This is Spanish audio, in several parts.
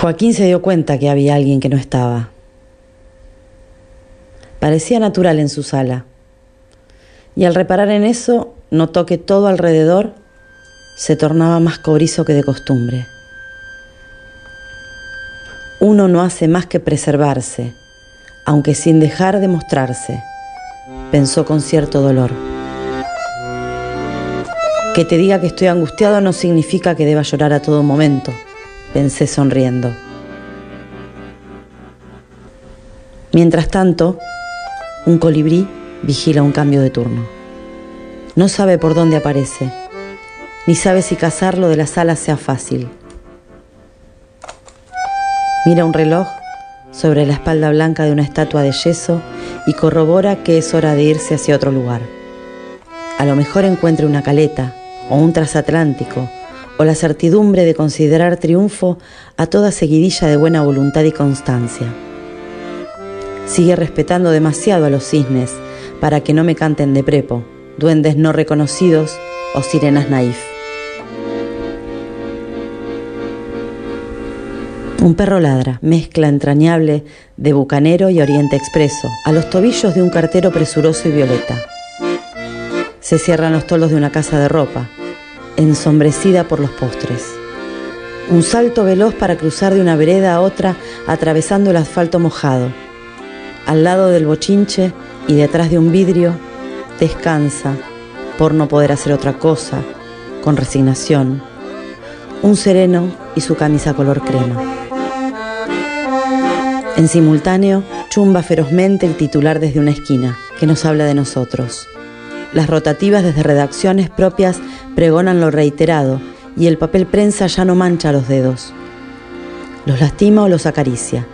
Joaquín se dio cuenta que había alguien que no estaba. Parecía natural en su sala. Y al reparar en eso, notó que todo alrededor se tornaba más cobrizo que de costumbre. Uno no hace más que preservarse, aunque sin dejar de mostrarse, pensó con cierto dolor. Que te diga que estoy angustiado no significa que deba llorar a todo momento, pensé sonriendo. Mientras tanto, un colibrí vigila un cambio de turno. No sabe por dónde aparece, ni sabe si cazarlo de las alas sea fácil. Mira un reloj sobre la espalda blanca de una estatua de yeso y corrobora que es hora de irse hacia otro lugar. A lo mejor encuentre una caleta o un transatlántico o la certidumbre de considerar triunfo a toda seguidilla de buena voluntad y constancia. Sigue respetando demasiado a los cisnes para que no me canten de prepo, duendes no reconocidos o sirenas naif. Un perro ladra, mezcla entrañable de bucanero y oriente expreso, a los tobillos de un cartero presuroso y violeta. Se cierran los tolos de una casa de ropa, ensombrecida por los postres. Un salto veloz para cruzar de una vereda a otra atravesando el asfalto mojado. Al lado del bochinche y detrás de un vidrio, descansa por no poder hacer otra cosa, con resignación, un sereno y su camisa color crema. En simultáneo, chumba ferozmente el titular desde una esquina, que nos habla de nosotros. Las rotativas desde redacciones propias pregonan lo reiterado y el papel prensa ya no mancha los dedos. Los lastima o los acaricia,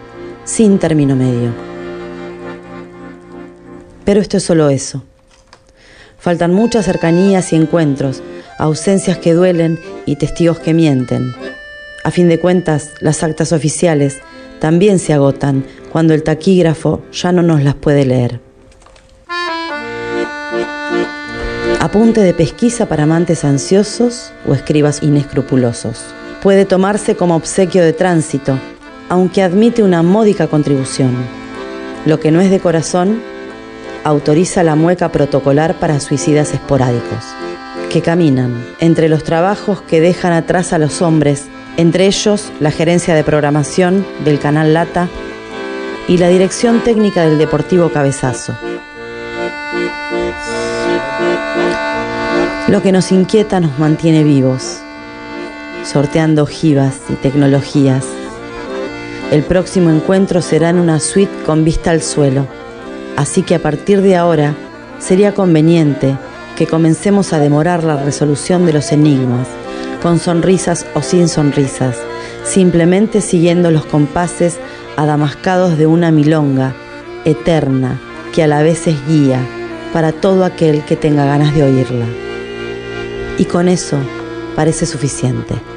sin término medio. Pero esto es solo eso. Faltan muchas cercanías y encuentros, ausencias que duelen y testigos que mienten. A fin de cuentas, las actas oficiales también se agotan cuando el taquígrafo ya no nos las puede leer. Apunte de pesquisa para amantes ansiosos o escribas inescrupulosos. Puede tomarse como obsequio de tránsito, aunque admite una módica contribución. Lo que no es de corazón, autoriza la mueca protocolar para suicidas esporádicos, que caminan entre los trabajos que dejan atrás a los hombres, entre ellos la gerencia de programación del canal Lata y la dirección técnica del Deportivo Cabezazo. Lo que nos inquieta nos mantiene vivos, sorteando ojivas y tecnologías. El próximo encuentro será en una suite con vista al suelo, así que a partir de ahora sería conveniente que comencemos a demorar la resolución de los enigmas, con sonrisas o sin sonrisas, simplemente siguiendo los compases adamascados de una milonga eterna que a la vez es guía para todo aquel que tenga ganas de oírla y con eso parece suficiente.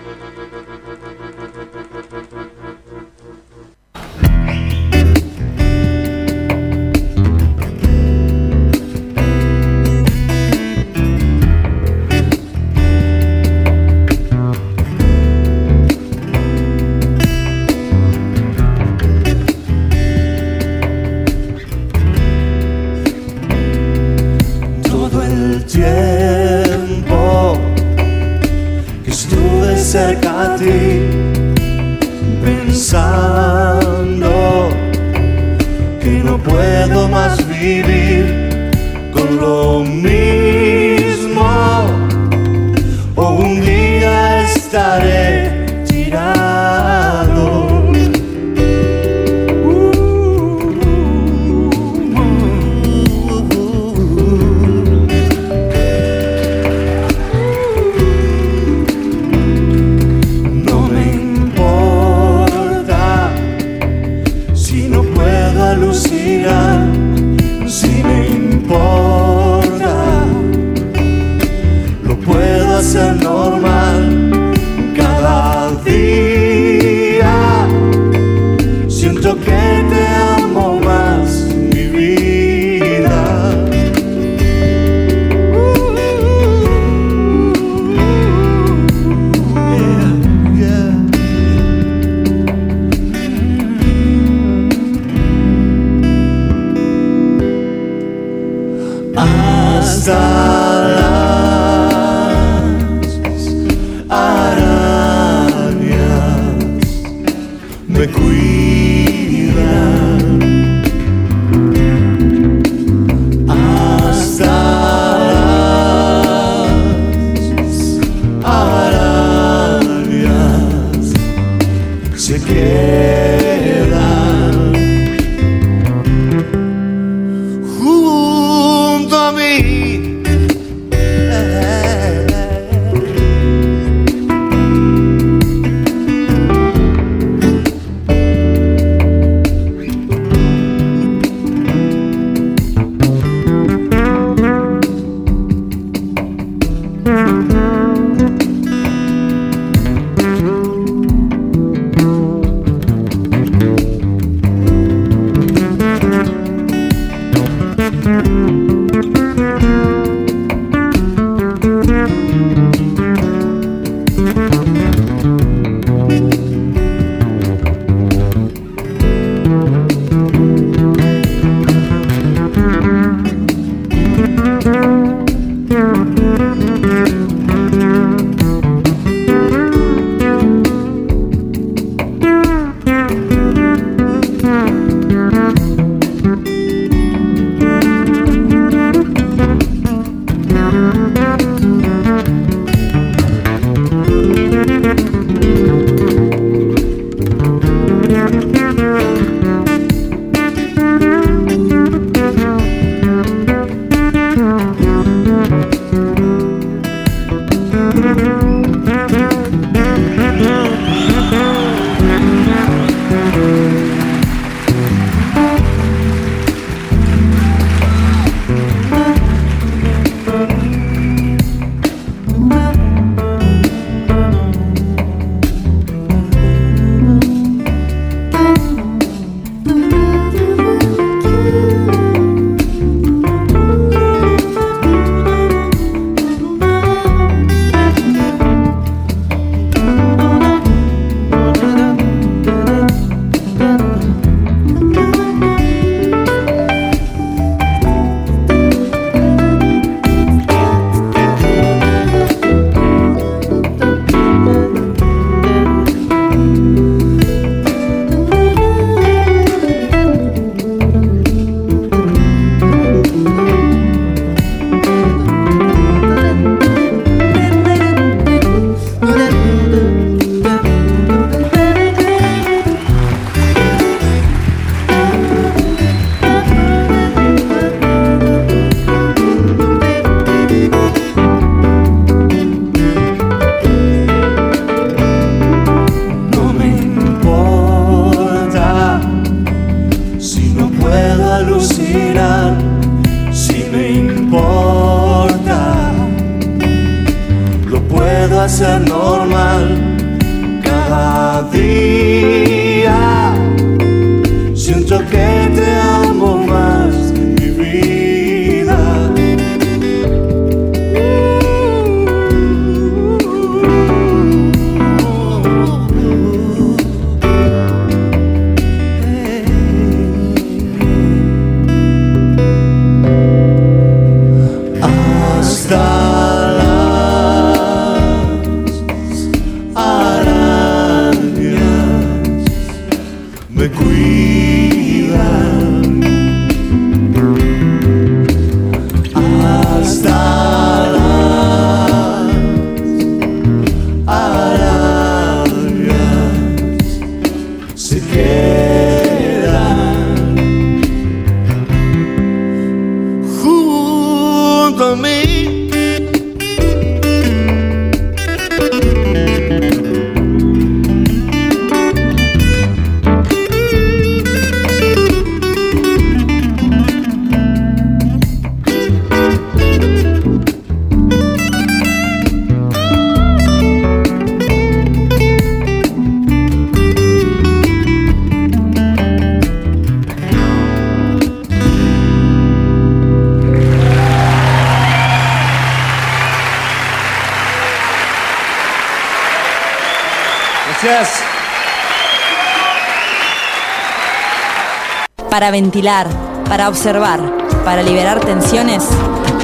Para ventilar, para observar, para liberar tensiones,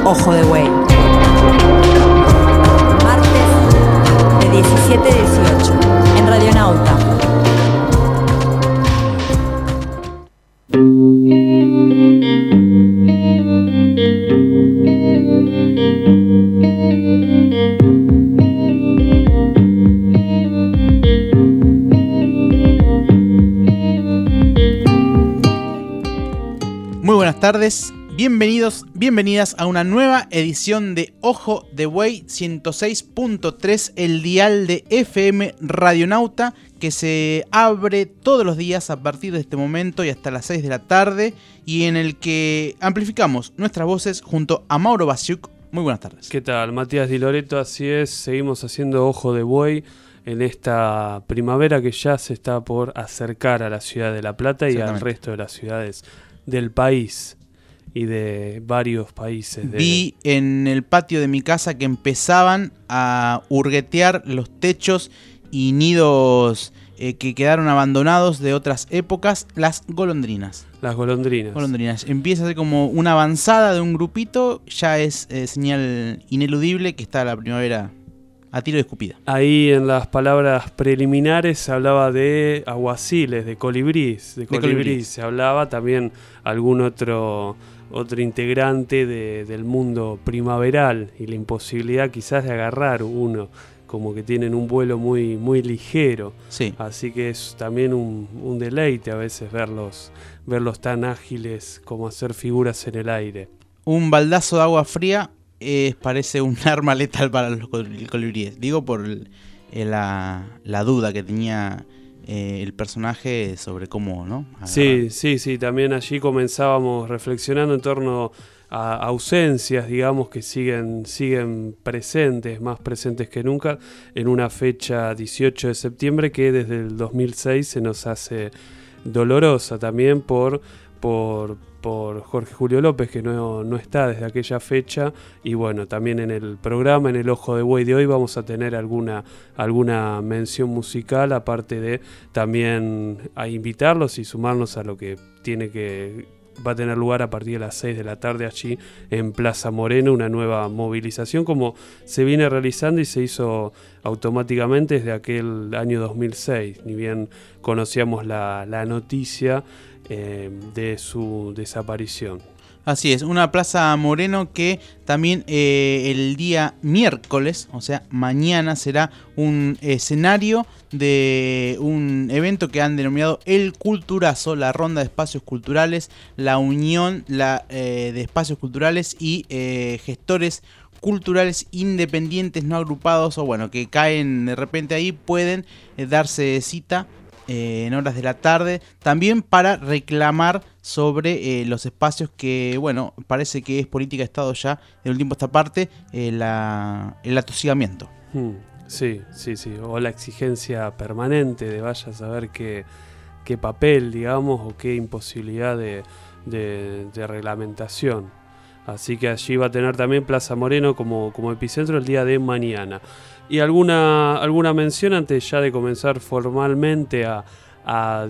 ojo de güey. Martes de 17 a 18 tardes. Bienvenidos, bienvenidas a una nueva edición de Ojo de Buey 106.3, el dial de FM Radionauta, que se abre todos los días a partir de este momento y hasta las 6 de la tarde, y en el que amplificamos nuestras voces junto a Mauro Basiuk. Muy buenas tardes. ¿Qué tal? Matías Di Loreto, así es, seguimos haciendo Ojo de Buey en esta primavera que ya se está por acercar a la ciudad de La Plata y al resto de las ciudades del país y de varios países. Vi en el patio de mi casa que empezaban a hurguetear los techos y nidos eh, que quedaron abandonados de otras épocas, las golondrinas. Las golondrinas. Golondrinas. Empieza a ser como una avanzada de un grupito, ya es eh, señal ineludible que está la primavera a tiro de escupida. Ahí en las palabras preliminares se hablaba de aguaciles, de colibrís, de colibrís. Se hablaba también algún otro otro integrante del mundo primaveral y la imposibilidad quizás de agarrar uno como que tienen un vuelo muy, muy ligero. Sí. Así que es también un, un, deleite a veces verlos, verlos tan ágiles como hacer figuras en el aire. Un baldazo de agua fría parece un arma letal para los colibríes. Digo por eh, la, duda que tenía eh, el personaje sobre cómo, ¿no? Sí, sí, sí. También allí comenzábamos reflexionando en torno a ausencias, digamos, que siguen, siguen presentes, más presentes que nunca, en una fecha 18 de septiembre que desde el 2006 se nos hace dolorosa también por, por por Jorge Julio López, que no, está desde aquella fecha. Y bueno, también en el programa, en el Ojo de Buey de hoy, vamos a tener alguna, alguna mención musical, aparte de también a invitarlos y sumarnos a lo que tiene que va a tener lugar a partir de las 6 de la tarde allí en Plaza Moreno, una nueva movilización como se viene realizando y se hizo automáticamente desde aquel año 2006, ni bien conocíamos la, la noticia eh, de su desaparición. Así es, una Plaza Moreno que también eh, el día miércoles, o sea, mañana será un escenario de un evento que han denominado El Culturazo, la ronda de espacios culturales, la unión la, eh, de espacios culturales y gestores culturales independientes, no agrupados o bueno, que caen de repente ahí, pueden darse cita eh, en horas de la tarde, también para reclamar sobre eh, los espacios que, bueno, parece que es política de Estado ya de un tiempo esta parte, eh, el atosigamiento. Hmm, sí, sí, sí, o la exigencia permanente de vaya a saber qué, papel, digamos, o qué imposibilidad de, de, reglamentación. Así que allí va a tener también Plaza Moreno como epicentro el día de mañana. Y alguna, alguna mención antes ya de comenzar formalmente a,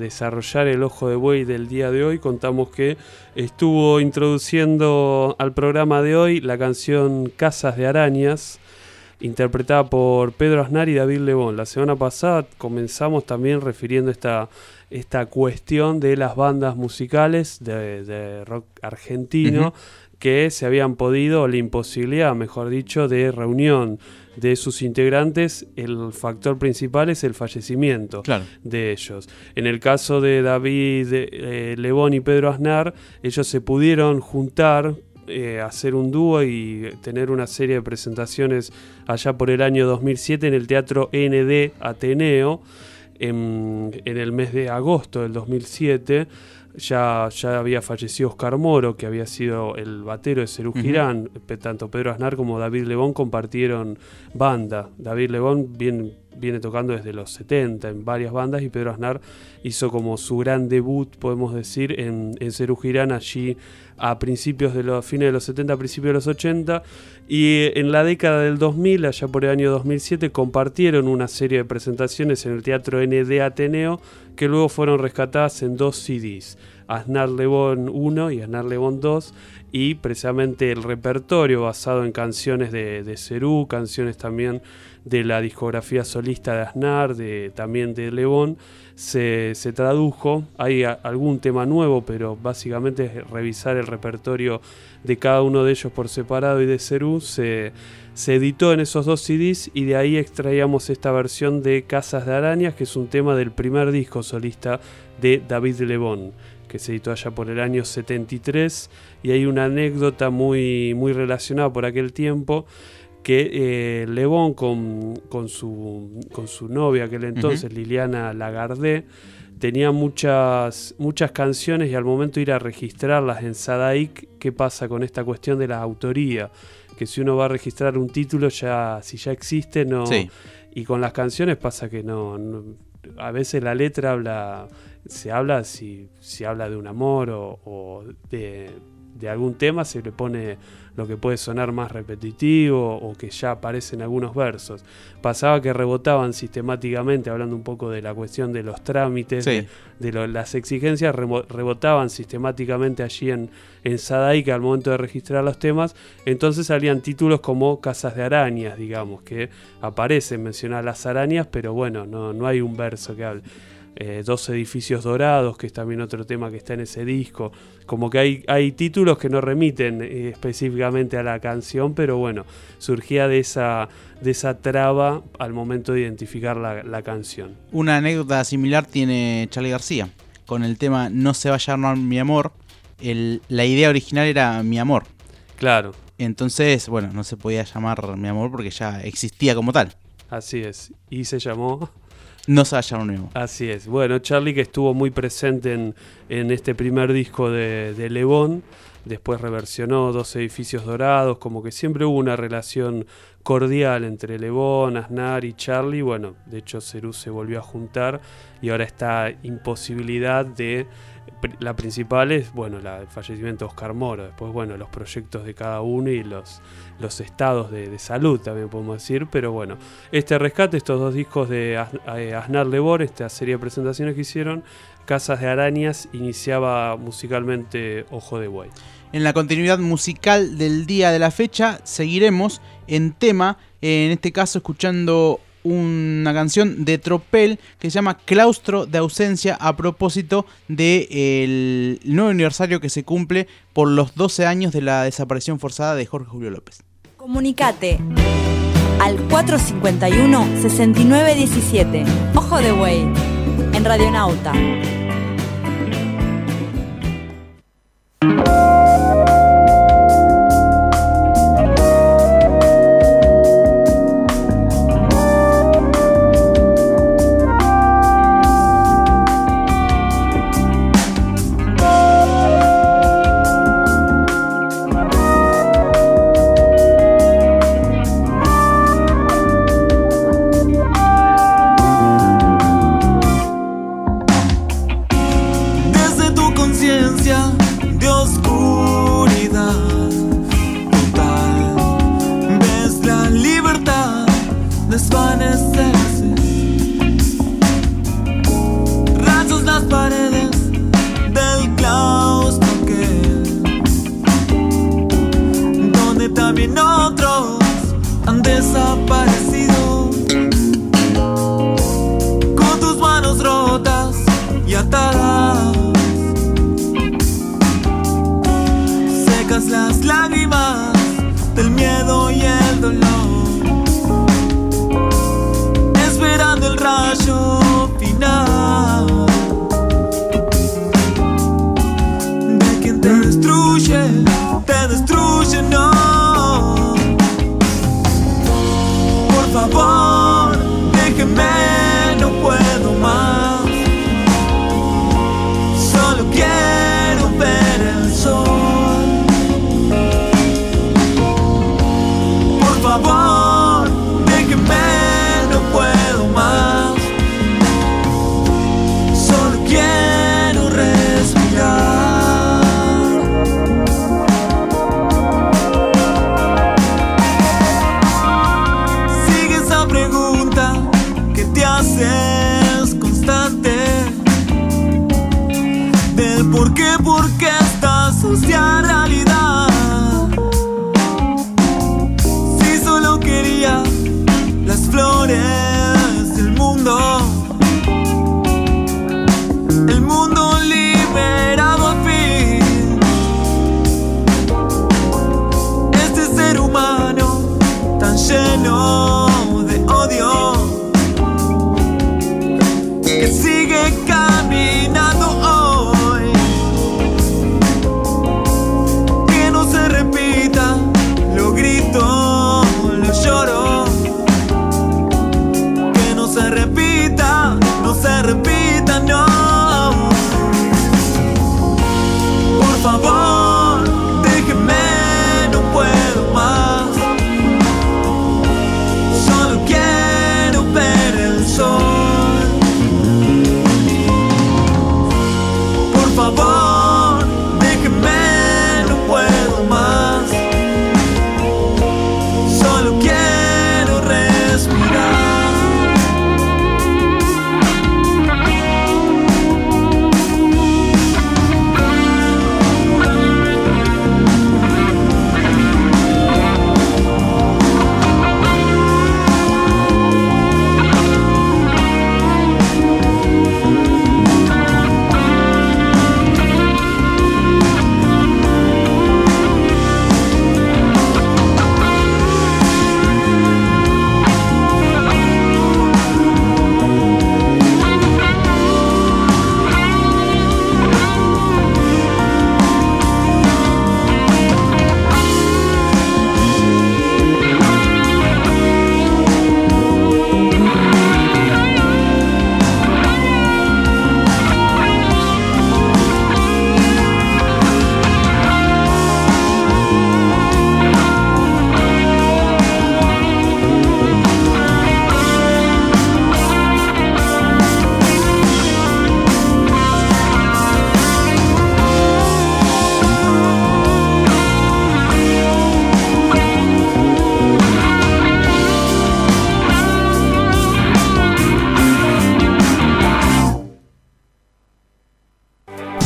desarrollar el ojo de buey del día de hoy. Contamos que estuvo introduciendo al programa de hoy la canción Casas de Arañas, interpretada por Pedro Aznar y David Lebón. La semana pasada comenzamos también refiriendo esta, esta cuestión de las bandas musicales de, rock argentino que se habían podido, la imposibilidad, mejor dicho, de reunión de sus integrantes, el factor principal es el fallecimiento de ellos. En el caso de David eh, Lebón y Pedro Aznar, ellos se pudieron juntar eh, hacer un dúo y tener una serie de presentaciones allá por el año 2007 en el Teatro ND Ateneo en, en el mes de agosto del 2007 ya, ya había fallecido Oscar Moro, que había sido el batero de Cerú Girán. Tanto Pedro Aznar como David Lebón compartieron banda. David Lebón viene tocando desde los 70 en varias bandas y Pedro Aznar hizo como su gran debut, podemos decir, en, en Cerú Girán allí a principios de los fines de los 70, principios de los 80 y en la década del 2000, allá por el año 2007, compartieron una serie de presentaciones en el Teatro ND Ateneo que luego fueron rescatadas en dos CDs, Aznar Lebón 1 y Aznar Lebón 2, y precisamente el repertorio basado en canciones de, de Cerú, canciones también de la discografía solista de Aznar, de, también de Lebón, se, tradujo. Hay algún tema nuevo, pero básicamente es revisar el repertorio de cada uno de ellos por separado y de Cerú. Se, se editó en esos dos CDs y de ahí extraíamos esta versión de Casas de Arañas, que es un tema del primer disco solista de David Lebón que se editó allá por el año 73 y hay una anécdota muy, muy relacionada por aquel tiempo que eh, Lebón con, con, su, con su novia aquel entonces, Liliana Lagardé, tenía muchas, muchas canciones y al momento de ir a registrarlas en Sadaic, ¿qué pasa con esta cuestión de la autoría? Que si uno va a registrar un título, ya si ya existe, no... Y con las canciones pasa que no a veces la letra habla se habla si, si habla de un amor o, de, algún tema, se le pone lo que puede sonar más repetitivo o que ya aparece en algunos versos. Pasaba que rebotaban sistemáticamente, hablando un poco de la cuestión de los trámites, de, las exigencias, rebotaban sistemáticamente allí en, en Sadaica al momento de registrar los temas, entonces salían títulos como Casas de Arañas, digamos, que aparecen mencionar las arañas, pero bueno, no, no hay un verso que hable. Eh, dos edificios dorados, que es también otro tema que está en ese disco. Como que hay, hay títulos que no remiten eh, específicamente a la canción, pero bueno, surgía de esa, de esa traba al momento de identificar la, canción. Una anécdota similar tiene Charlie García, con el tema No se va a llamar mi amor. la idea original era mi amor. Claro. Entonces, bueno, no se podía llamar mi amor porque ya existía como tal. Así es. Y se llamó no se haya nuevo. Así es. Bueno, Charlie que estuvo muy presente en, en este primer disco de, de Lebón, después reversionó Dos Edificios Dorados, como que siempre hubo una relación cordial entre Lebón, Aznar y Charlie. Bueno, de hecho Cerú se volvió a juntar y ahora esta imposibilidad de la principal es, bueno, el fallecimiento de Oscar Moro, después, bueno, los proyectos de cada uno y los, los estados de, salud, también podemos decir, pero bueno, este rescate, estos dos discos de eh, Aznar Lebor, esta serie de presentaciones que hicieron, Casas de Arañas, iniciaba musicalmente Ojo de Buey. En la continuidad musical del día de la fecha, seguiremos en tema, en este caso escuchando una canción de Tropel que se llama Claustro de ausencia a propósito del nuevo aniversario que se cumple por los 12 años de la desaparición forzada de Jorge Julio López. Comunicate al 451-6917. Ojo de Güey, en Radionauta. 发光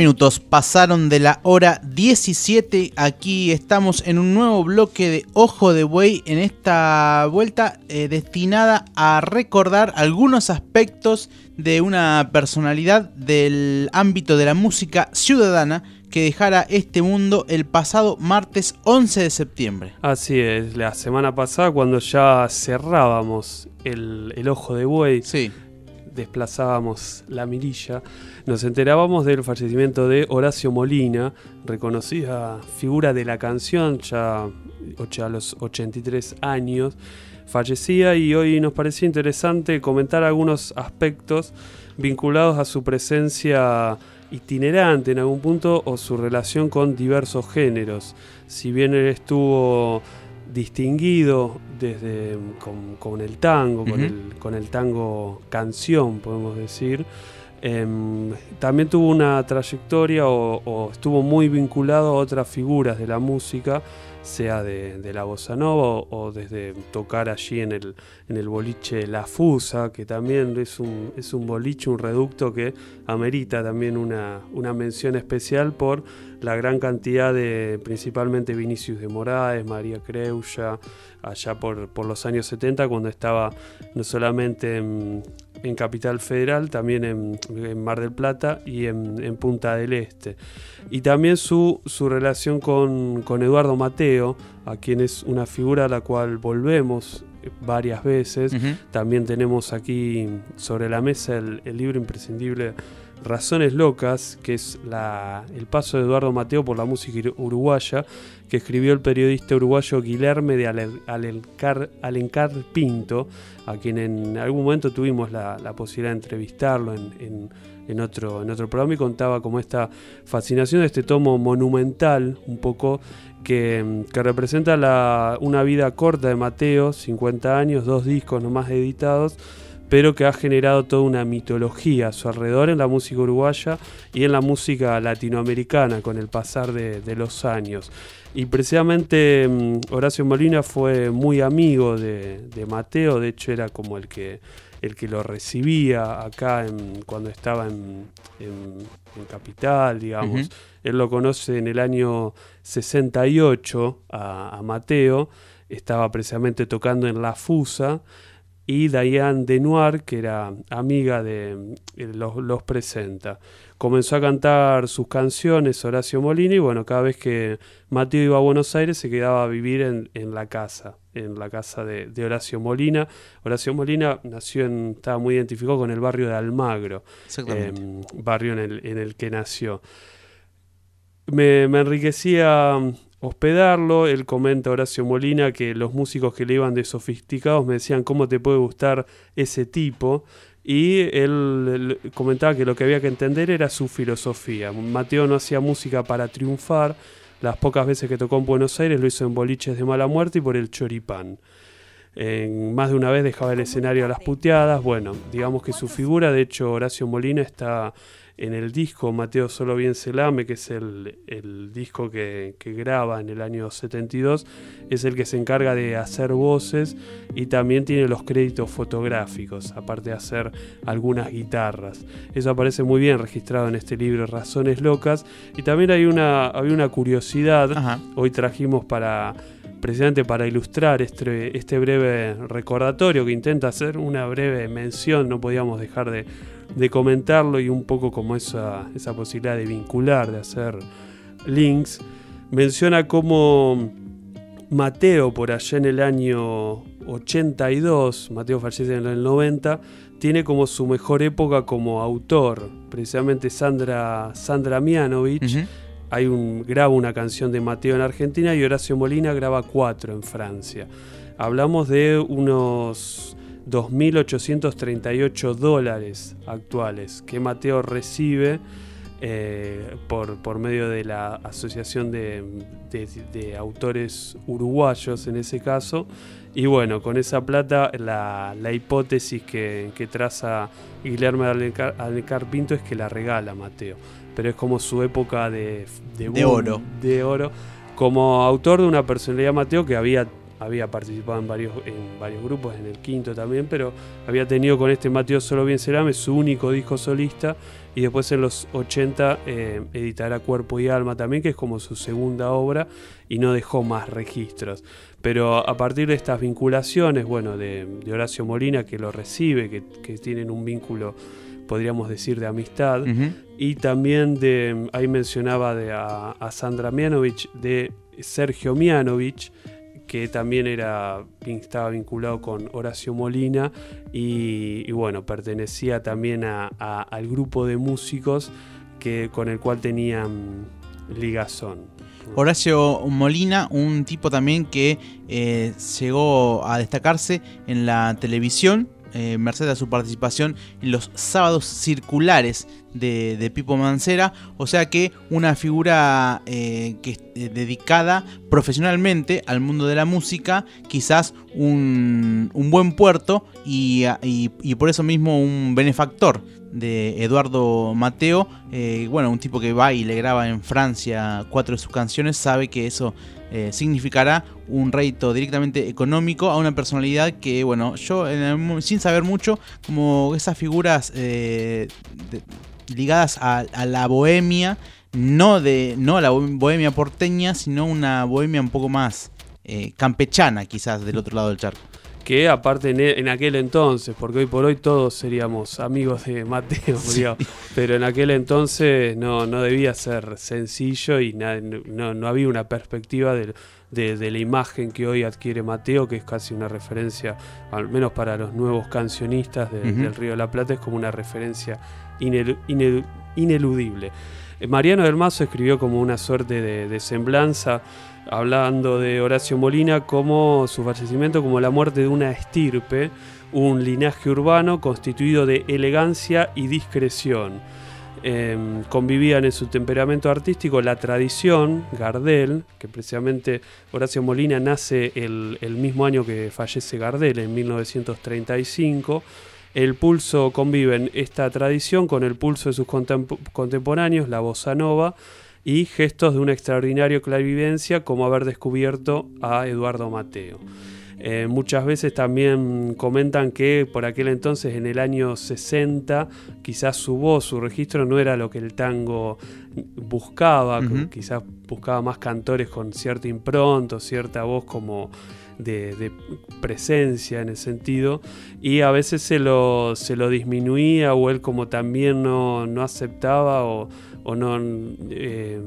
minutos pasaron de la hora 17. Aquí estamos en un nuevo bloque de Ojo de Buey. En esta vuelta eh, destinada a recordar algunos aspectos de una personalidad del ámbito de la música ciudadana que dejara este mundo el pasado martes 11 de septiembre. Así es, la semana pasada cuando ya cerrábamos el, el ojo de buey, Sí. Desplazábamos la mirilla, nos enterábamos del fallecimiento de Horacio Molina, reconocida figura de la canción, ya a los 83 años, fallecía y hoy nos parecía interesante comentar algunos aspectos vinculados a su presencia itinerante en algún punto o su relación con diversos géneros. Si bien él estuvo distinguido desde con, con el tango, con, el, con el tango canción, podemos decir, em, también tuvo una trayectoria o, o estuvo muy vinculado a otras figuras de la música, sea de, de la bossa nova o, o desde tocar allí en el, en el boliche La Fusa, que también es un, es un boliche, un reducto que amerita también una, una mención especial por la gran cantidad de principalmente Vinicius de Moraes, María Creulla, allá por, por los años 70, cuando estaba no solamente en, en Capital Federal, también en, en Mar del Plata y en, en Punta del Este. Y también su, su relación con, con Eduardo Mateo, a quien es una figura a la cual volvemos varias veces. También tenemos aquí sobre la mesa el, el libro imprescindible Razones Locas, que es la- el paso de Eduardo Mateo por la música uruguaya, que escribió el periodista uruguayo Guilherme de Ale- Alencar, Pinto, a quien en algún momento tuvimos la, posibilidad de entrevistarlo en, otro, programa y contaba como esta fascinación de este tomo monumental, un poco que, representa una vida corta de Mateo, 50 años, dos discos nomás editados, pero que ha generado toda una mitología a su alrededor en la música uruguaya y en la música latinoamericana con el pasar de, de los años. Y precisamente mm, Horacio Molina fue muy amigo de, de Mateo, de hecho era como el que el que lo recibía acá en, cuando estaba en, en- en Capital, digamos. Él lo conoce en el año 68 a, a Mateo, estaba precisamente tocando en La Fusa y Diane Denoir, que era amiga de eh, los, los presenta. Comenzó a cantar sus canciones Horacio Molina y bueno, cada vez que Mateo iba a Buenos Aires se quedaba a vivir en, en la casa, en la casa de, de Horacio Molina. Horacio Molina nació en, estaba muy identificado con el barrio de Almagro, eh, barrio en el, en el que nació. Me, me enriquecía hospedarlo. Él comenta, Horacio Molina, que los músicos que le iban de sofisticados me decían cómo te puede gustar ese tipo. Y él comentaba que lo que había que entender era su filosofía. Mateo no hacía música para triunfar. Las pocas veces que tocó en Buenos Aires lo hizo en boliches de mala muerte y por el choripán. En más de una vez dejaba el escenario a las puteadas. Bueno, digamos que su figura, de hecho, Horacio Molina está en el disco Mateo Solo Bien Se Lame, que es el, el disco que, que graba en el año 72, es el que se encarga de hacer voces y también tiene los créditos fotográficos, aparte de hacer algunas guitarras. Eso aparece muy bien registrado en este libro Razones Locas. Y también hay una, había una curiosidad Ajá. hoy trajimos para precisamente para ilustrar este, este breve recordatorio que intenta hacer una breve mención, no podíamos dejar de, de comentarlo y un poco como esa, esa posibilidad de vincular, de hacer links, menciona cómo Mateo por allá en el año 82, Mateo fallece en el 90, tiene como su mejor época como autor, precisamente Sandra, Sandra Mianovich, hay un, graba una canción de Mateo en Argentina y Horacio Molina graba cuatro en Francia. Hablamos de unos 2.838 dólares actuales que Mateo recibe eh, por, por medio de la Asociación de, de- de Autores Uruguayos en ese caso. Y bueno, con esa plata la, la hipótesis que, que traza Guillermo Alnecar, Alnecar Pinto es que la regala Mateo. Pero es como su época de, De boom, oro. De oro. Como autor de una personalidad Mateo que había, había participado en varios, en varios grupos, en el quinto también, pero había tenido con este Mateo Solo Bien Serame su único disco solista y después en los 80 eh, editará Cuerpo y Alma también, que es como su segunda obra y no dejó más registros. Pero a partir de estas vinculaciones, bueno, de, de Horacio Molina que lo recibe, que, que tienen un vínculo, podríamos decir, de amistad, y también de, ahí mencionaba de a, a Sandra Mianovich, de Sergio Mianovich, que también era, estaba vinculado con Horacio Molina y, bueno, pertenecía también a- a- al grupo de músicos que, con el cual tenían ligazón. Horacio Molina, un tipo también que eh, llegó a destacarse en la televisión, eh, merced a su participación en los sábados circulares de, de Pipo Mancera, o sea que una figura eh, que eh, dedicada profesionalmente al mundo de la música, quizás un, un buen puerto y, y- y por eso mismo un benefactor de Eduardo Mateo, eh, bueno, un tipo que va y le graba en Francia cuatro de sus canciones, sabe que eso eh, significará un rédito directamente económico a una personalidad que, bueno, yo sin saber mucho, como esas figuras eh, ligadas a, la bohemia, no de no a la bo- bohemia porteña, sino una bohemia un poco más eh, campechana, quizás del otro lado del charco. Que aparte en, e- en aquel entonces, porque hoy por hoy todos seríamos amigos de Mateo, pero en aquel entonces no, no debía ser sencillo y na- no, no había una perspectiva de, de- de la imagen que hoy adquiere Mateo, que es casi una referencia, al menos para los nuevos cancionistas de- del Río de la Plata, es como una referencia inelu- ineludible. Eh, Mariano del Mazo escribió como una suerte de, de semblanza hablando de Horacio Molina como su fallecimiento como la muerte de una estirpe, un linaje urbano constituido de elegancia y discreción. Em, convivían en su temperamento artístico la tradición, Gardel, que precisamente Horacio Molina nace el, el mismo año que fallece Gardel, en 1935, el pulso conviven esta tradición con el pulso de sus contem- contemporáneos, la bossa nova, y gestos de una extraordinaria clarividencia como haber descubierto a Eduardo Mateo. Eh, muchas veces también comentan que por aquel entonces, en el año 60, quizás su voz, su registro no era lo que el tango buscaba, quizás buscaba más cantores con cierta impronta, cierta voz como de, de presencia en el sentido, y a veces se lo, se lo disminuía o él como también no, no aceptaba o, o no, eh,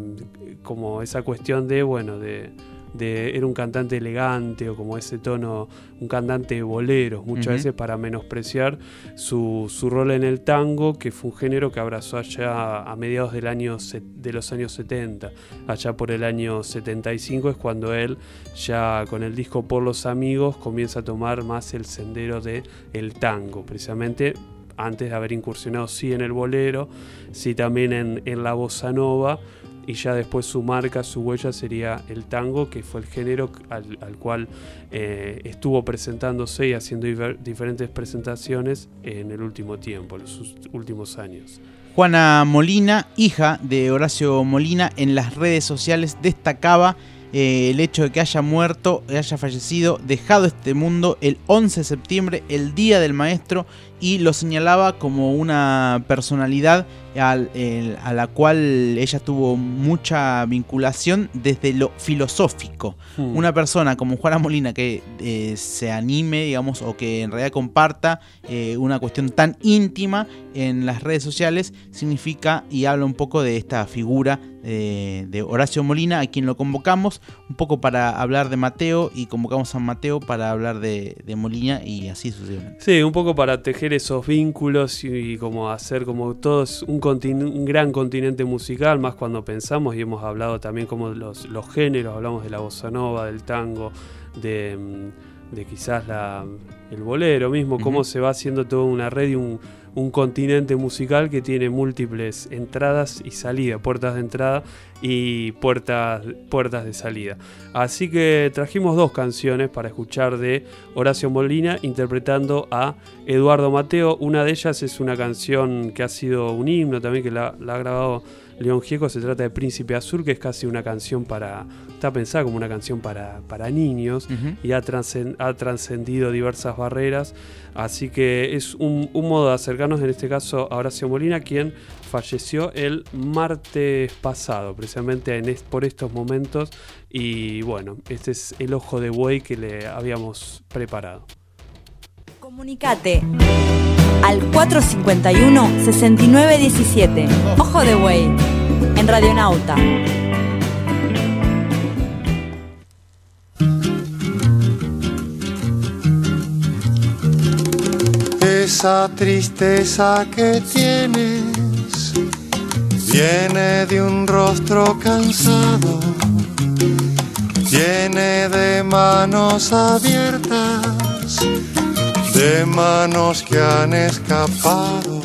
como esa cuestión de, bueno, de, de era un cantante elegante o como ese tono, un cantante de boleros, muchas veces para menospreciar su, su rol en el tango, que fue un género que abrazó allá a mediados del año de los años 70. Allá por el año 75 es cuando él, ya con el disco Por los Amigos, comienza a tomar más el sendero de el tango, precisamente antes de haber incursionado sí en el bolero, sí también en, en la bossa nova, y ya después su marca, su huella sería el tango, que fue el género al, al cual eh, estuvo presentándose y haciendo diferentes presentaciones en el último tiempo, los últimos años. Juana Molina, hija de Horacio Molina, en las redes sociales destacaba eh, el hecho de que haya muerto, haya fallecido, dejado este mundo el 11 de septiembre, el Día del Maestro, y lo señalaba como una personalidad al- el- a la cual ella tuvo mucha vinculación desde lo filosófico. Hmm. Una persona como Juana Molina que eh, se anime, digamos, o que en realidad comparta eh, una cuestión tan íntima en las redes sociales, significa y habla un poco de esta figura eh, de Horacio Molina, a quien lo convocamos un poco para hablar de Mateo y convocamos a Mateo para hablar de, de Molina y así sucesivamente. Sí, un poco para tejer esos vínculos y, y como hacer como todos un, gran continente musical, más cuando pensamos y hemos hablado también como los, los géneros, hablamos de la bossa nova, del tango, de, mm, de quizás la, el bolero mismo, cómo se va haciendo toda una red y un, un continente musical que tiene múltiples entradas y salidas, puertas de entrada y puertas, puertas de salida. Así que trajimos dos canciones para escuchar de Horacio Molina interpretando a Eduardo Mateo. Una de ellas es una canción que ha sido un himno también que la, la ha grabado León Gieco. Se trata de Príncipe Azul, que es casi una canción para. Está pensada como una canción para, para niños y ha, transcen- ha trascendido diversas barreras. Así que es un, un modo de acercarnos, en este caso, a Horacio Molina, quien falleció el martes pasado, precisamente en es- por estos momentos. Y bueno, este es el ojo de buey que le habíamos preparado. Comunicate al 451-6917. Ojo de Buey, en Radionauta. Esa tristeza que tienes viene de un rostro cansado, viene de manos abiertas, de manos que han escapado,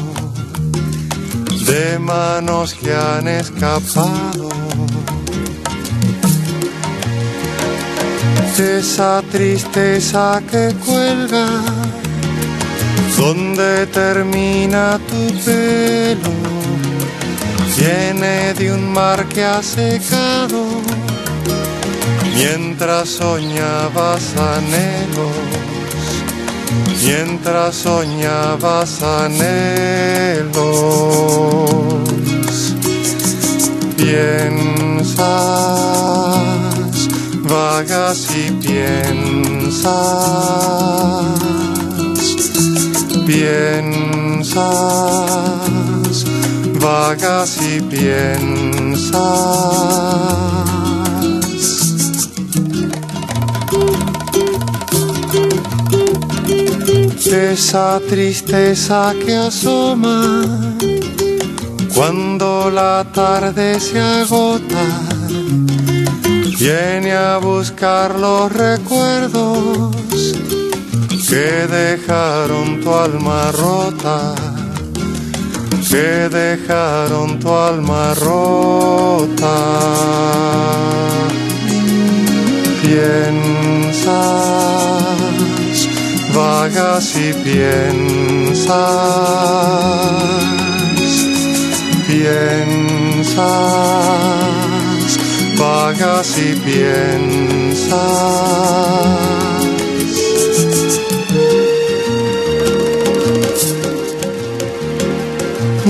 de manos que han escapado. Esa tristeza que cuelga donde termina tu pelo, viene de un mar que ha secado, mientras soñabas anhelos, mientras soñabas anhelos, piensas, vagas y piensas piensas, vagas y piensas. Esa tristeza que asoma cuando la tarde se agota, viene a buscar los recuerdos que dejaron tu alma rota, que dejaron tu alma rota. Piensas, vagas y piensas, piensas, vagas y piensas.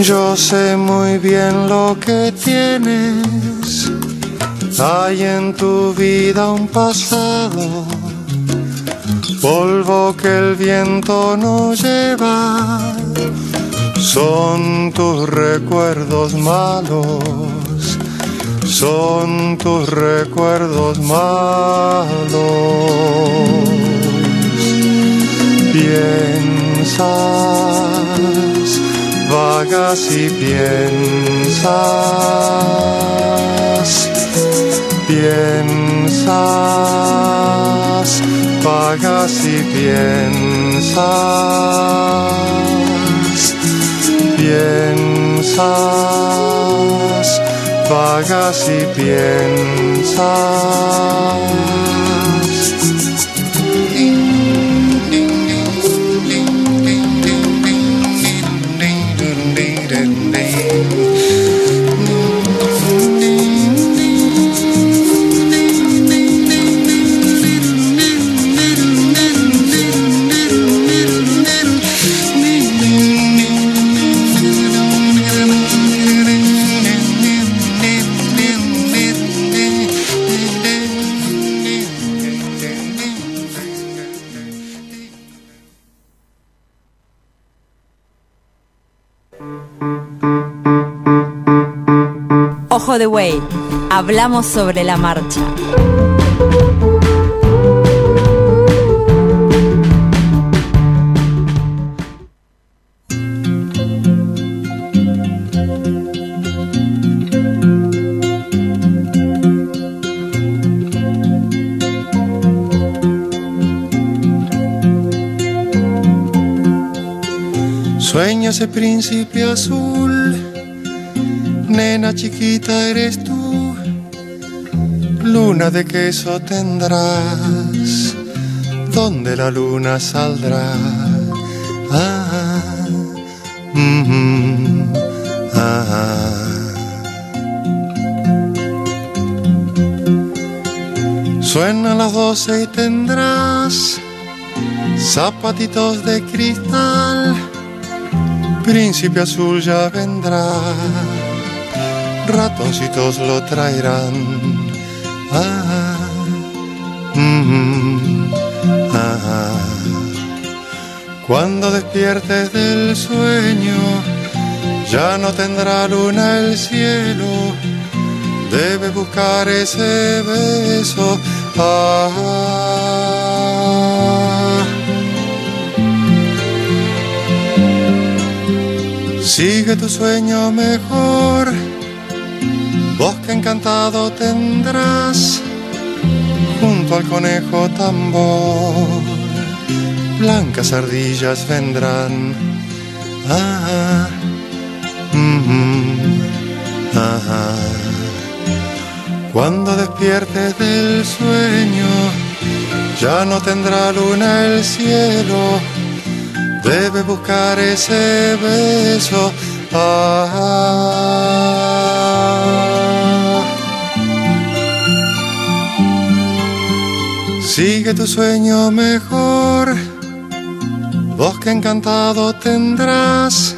Yo sé muy bien lo que tienes. Hay en tu vida un pasado, polvo que el viento no lleva. Son tus recuerdos malos, son tus recuerdos malos. Piensas vagas y piensas, piensas, vagas y piensas, piensas, vagas y piensas. De Way. Hablamos sobre la marcha. Sueña ese príncipe azul, nena chiquita eres tú, luna de queso tendrás, donde la luna saldrá. Ah, mm, ah. Suenan las doce y tendrás zapatitos de cristal príncipe azul ya vendrá, ratoncitos lo traerán. Ah, mm, ah. Cuando despiertes del sueño, ya no tendrá luna el cielo, debe buscar ese beso. Ah, Sigue tu sueño mejor, bosque encantado tendrás junto al conejo tambor. Blancas ardillas vendrán. Ah, mm, ah. Cuando despiertes del sueño, ya no tendrá luna el cielo debe buscar ese beso. Ah. Sigue tu sueño mejor, bosque encantado tendrás,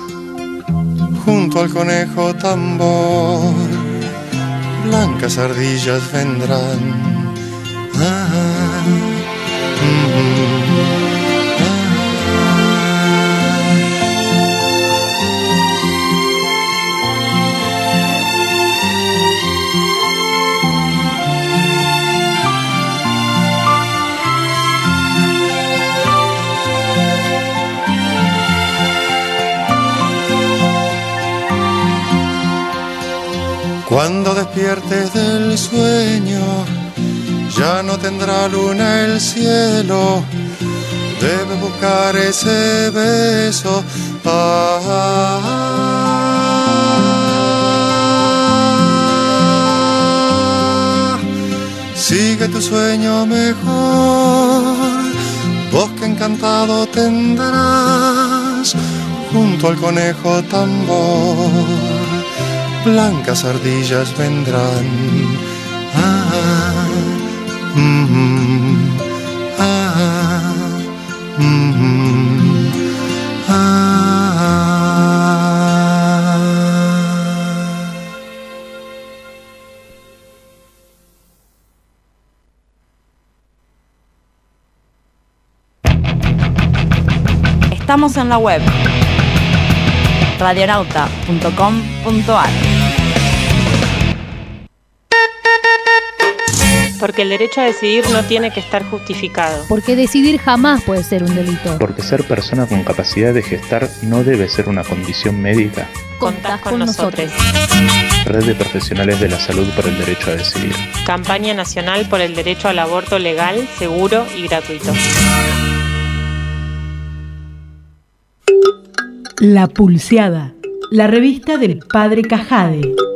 junto al conejo tambor, blancas ardillas vendrán. Cuando despiertes del sueño, ya no tendrá luna el cielo. Debes buscar ese beso. Ah, sigue tu sueño mejor, bosque encantado tendrás junto al conejo tambor. Blancas ardillas vendrán. Ah, mm, ah, mm, ah. Estamos en la web radionauta.com.ar. Porque el derecho a decidir no tiene que estar justificado. Porque decidir jamás puede ser un delito. Porque ser persona con capacidad de gestar no debe ser una condición médica. Contás con nosotros. Red de Profesionales de la Salud por el Derecho a Decidir. Campaña Nacional por el Derecho al Aborto Legal, Seguro y Gratuito. La Pulseada, la revista del Padre Cajade.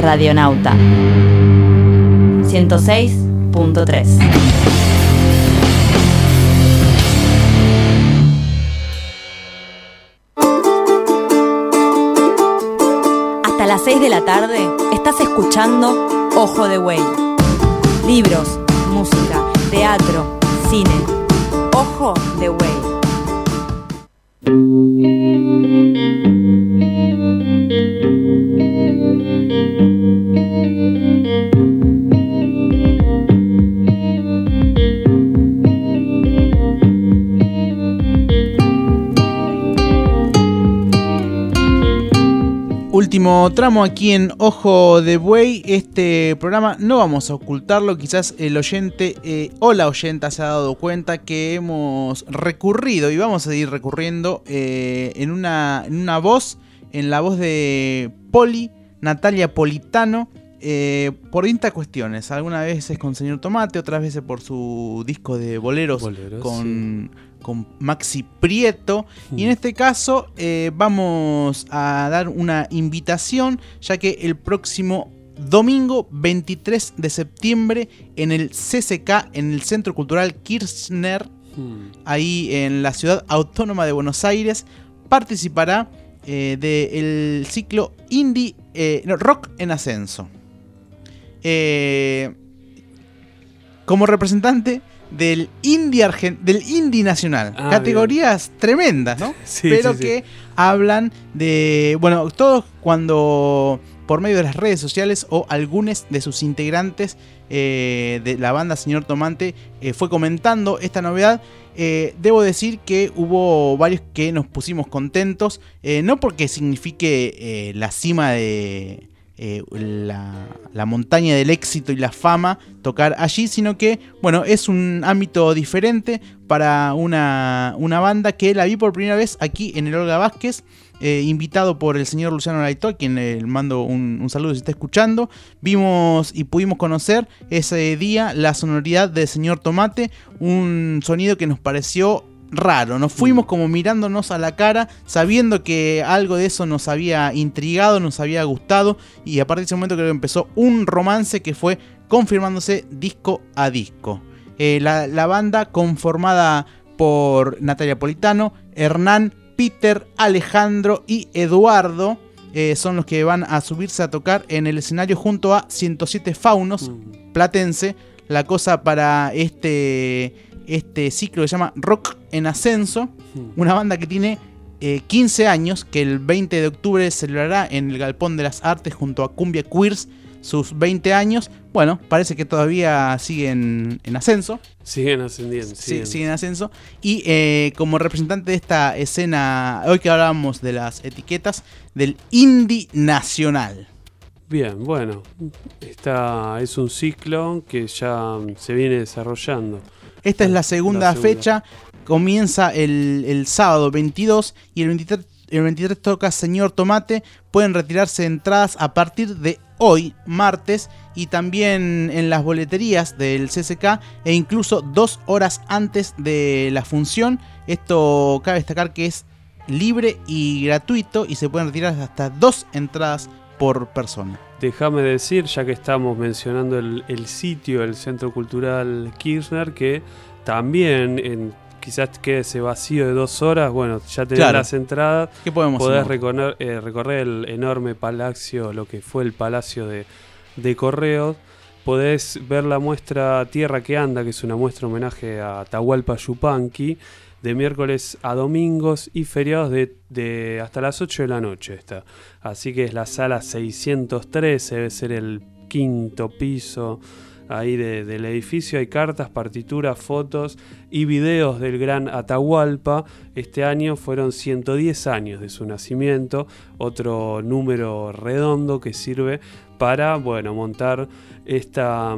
Radionauta 106.3. Hasta las 6 de la tarde estás escuchando Ojo de Güey. Libros, música, teatro, cine. Ojo de Güey. Último tramo aquí en Ojo de Buey. Este programa no vamos a ocultarlo. Quizás el oyente eh, o la oyenta se ha dado cuenta que hemos recurrido y vamos a seguir recurriendo eh, en, una, en una voz, en la voz de Poli, Natalia Politano. eh, por distintas cuestiones, algunas veces con Señor Tomate, otras veces por su disco de boleros, Boleros, con, con Maxi Prieto. Y en este caso eh, vamos a dar una invitación, ya que el próximo domingo 23 de septiembre en el CCK, en el Centro Cultural Kirchner, ahí en la ciudad autónoma de Buenos Aires, participará eh, del ciclo Indie eh, no, Rock en Ascenso. Eh, como representante del indie argen- del indie nacional. Ah, Categorías tremendas, ¿no? Sí, Pero sí, sí. que hablan de. Bueno, todos cuando. por medio de las redes sociales o algunos de sus integrantes eh, de la banda Señor Tomante eh, fue comentando esta novedad. eh, debo decir que hubo varios que nos pusimos contentos, eh, no porque signifique la cima de eh, la, la montaña del éxito y la fama tocar allí, sino que, bueno, es un ámbito diferente para una, una banda que la vi por primera vez aquí en el Olga Vázquez. eh, invitado por el señor Luciano Laito, a quien le mando un, un saludo si está escuchando. Vimos y pudimos conocer ese día la sonoridad del señor Tomate, un sonido que nos pareció raro. Nos fuimos como mirándonos a la cara, sabiendo que algo de eso nos había intrigado, nos había gustado. Y a partir de ese momento creo que empezó un romance que fue confirmándose disco a disco. Eh, la, la banda conformada por Natalia Politano, Hernán, Peter, Alejandro y Eduardo. eh, son los que van a subirse a tocar en el escenario junto a 107 Faunos, Platense. La cosa para este, este ciclo que se llama Rock en Ascenso. Una banda que tiene eh, 15 años, que el 20 de octubre celebrará en el Galpón de las Artes junto a Cumbia Queers sus 20 años. Bueno, parece que todavía siguen en ascenso. Siguen ascendiendo. Sí, siguen. siguen en ascenso. Y eh, como representante de esta escena, hoy que hablábamos de las etiquetas, del indie nacional. Bien, bueno, esta es un ciclo que ya se viene desarrollando. Esta es la segunda, la fecha. Comienza el, el sábado 22 y el 23, el 23 toca Señor Tomate. Pueden retirarse entradas a partir de hoy, martes, y también en las boleterías del CCK e incluso dos horas antes de la función. Esto cabe destacar que es libre y gratuito y se pueden retirar hasta dos entradas por persona. Déjame decir, ya que estamos mencionando el, el sitio, el Centro Cultural Kirchner, que también en, quizás quede ese vacío de dos horas, bueno, ya tenés Claro. las entradas, ¿Qué podemos podés recorrer, eh, recorrer el enorme palacio, lo que fue el Palacio de, de Correos, podés ver la muestra Tierra que Anda, que es una muestra homenaje a Tahualpa Yupanqui, de miércoles a domingos y feriados de, de hasta las 8 de la noche está. Así que es la sala 613, debe ser el quinto piso ahí de- del edificio. Hay cartas, partituras, fotos y videos del gran Atahualpa. Este año fueron 110 años de su nacimiento, otro número redondo que sirve para, bueno, montar esta,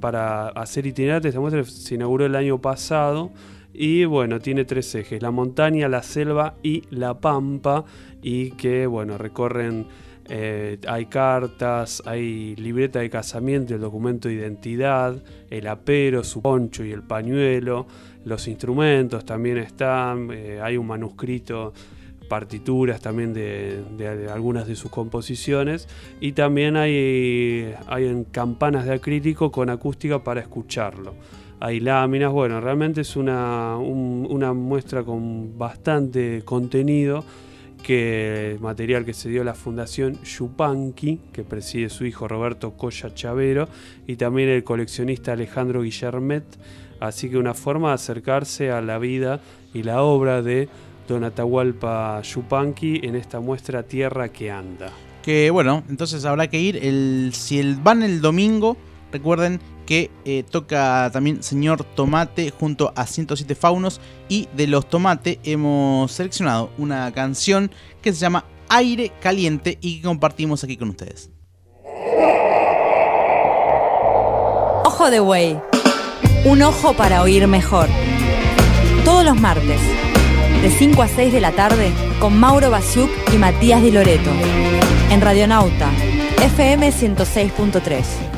para hacer itinerante. Esta muestra se inauguró el año pasado y bueno, tiene tres ejes, la montaña, la selva y la pampa y que bueno, recorren, eh, hay cartas, hay libreta de casamiento, el documento de identidad, el apero, su poncho y el pañuelo, los instrumentos también están, eh, hay un manuscrito partituras también de, algunas de sus composiciones y también hay, hay campanas de acrílico con acústica para escucharlo. Hay láminas, bueno, realmente es una, un- una muestra con bastante contenido que material que se dio la Fundación Yupanqui, que preside su hijo Roberto Colla Chavero, y también el coleccionista Alejandro Guillermet. Así que una forma de acercarse a la vida y la obra de Don Atahualpa Yupanqui en esta muestra Tierra que anda. Que bueno, entonces habrá que ir. El, si el, van el domingo, recuerden que eh, toca también Señor Tomate junto a 107 Faunos. Y de los Tomate hemos seleccionado una canción que se llama Aire Caliente y que compartimos aquí con ustedes. Ojo de Güey. Un ojo para oír mejor. Todos los martes, de 5 a 6 de la tarde, con Mauro Basiuk y Matías Di Loreto. En Radionauta, FM 106.3.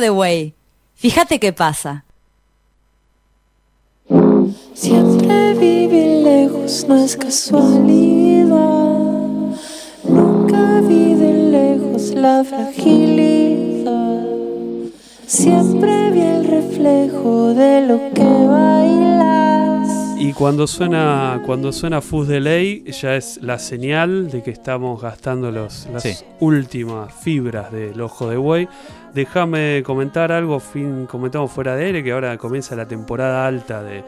de buey. Fíjate qué pasa. Siempre vivir lejos no es casualidad. Nunca vi de lejos la fragilidad. Siempre vi el reflejo de lo que bailas. Y cuando suena, cuando suena Fuzz de Ley, ya es la señal de que estamos gastando los, las Sí. últimas fibras del ojo de buey. Déjame comentar algo, fin, comentamos fuera de aire, que ahora comienza la temporada alta de,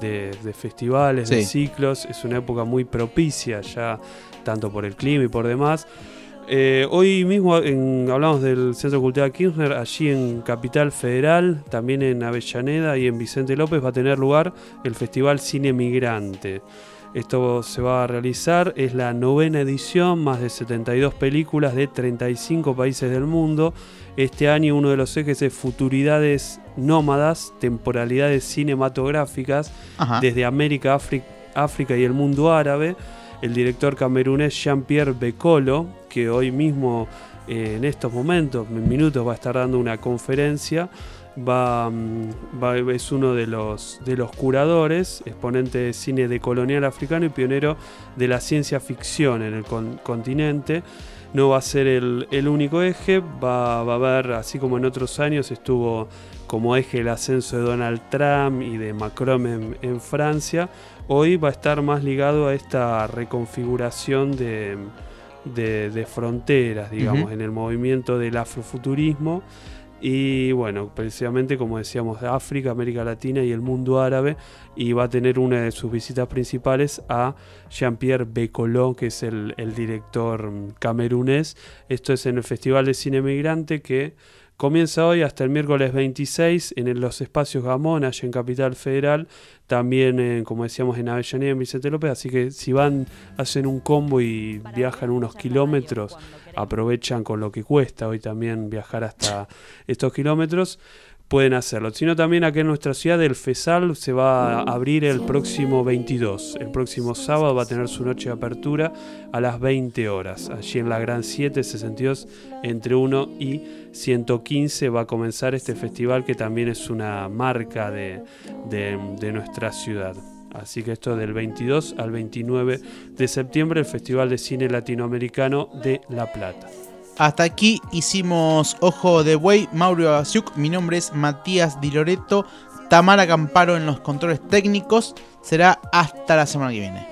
de- de festivales, de ciclos. Es una época muy propicia ya, tanto por el clima y por demás. Eh, hoy mismo en- hablamos del Centro Cultural Kirchner, allí en Capital Federal, también en Avellaneda y en Vicente López va a tener lugar el Festival Cine Migrante. Esto se va a realizar, es la novena edición, más de 72 películas de 35 países del mundo. Este año uno de los ejes es futuridades nómadas, temporalidades cinematográficas Ajá. desde América, África y el mundo árabe. El director camerunés Jean-Pierre Becolo, que hoy mismo, eh, en estos momentos, en minutos, va a estar dando una conferencia, va, mm, va- es uno de los, de los curadores, exponente de cine decolonial africano y pionero de la ciencia ficción en el con- continente. No va a ser el, el único eje, va, va a haber, así como en otros años estuvo como eje el ascenso de Donald Trump y de Macron en, en Francia, hoy va a estar más ligado a esta reconfiguración de, de- de fronteras, digamos, en el movimiento del afrofuturismo. Y bueno, precisamente como decíamos, de África, América Latina y el mundo árabe. Y va a tener una de sus visitas principales a Jean-Pierre Becolo, que es el, el director mm, camerunés. Esto es en el Festival de Cine Migrante que comienza hoy hasta el miércoles 26 en los espacios Gamón, allá en Capital Federal. También, eh, como decíamos, en Avellaneda, en Vicente López. Así que si van, hacen un combo y viajan unos kilómetros, aprovechan con lo que cuesta hoy también viajar hasta estos kilómetros, pueden hacerlo. Sino también aquí en nuestra ciudad el FESAL se va a abrir el próximo 22. El próximo sábado va a tener su noche de apertura a las 20 horas. Allí en la Gran 762, entre 1 y 115 va a comenzar este festival que también es una marca de, de- de nuestra ciudad. Así que esto del 22 al 29 de septiembre, el Festival de Cine Latinoamericano de La Plata. Hasta aquí hicimos Ojo de Buey, Mauro Abasiuk, mi nombre es Matías Di Loreto, Tamara Camparo en los controles técnicos, será hasta la semana que viene.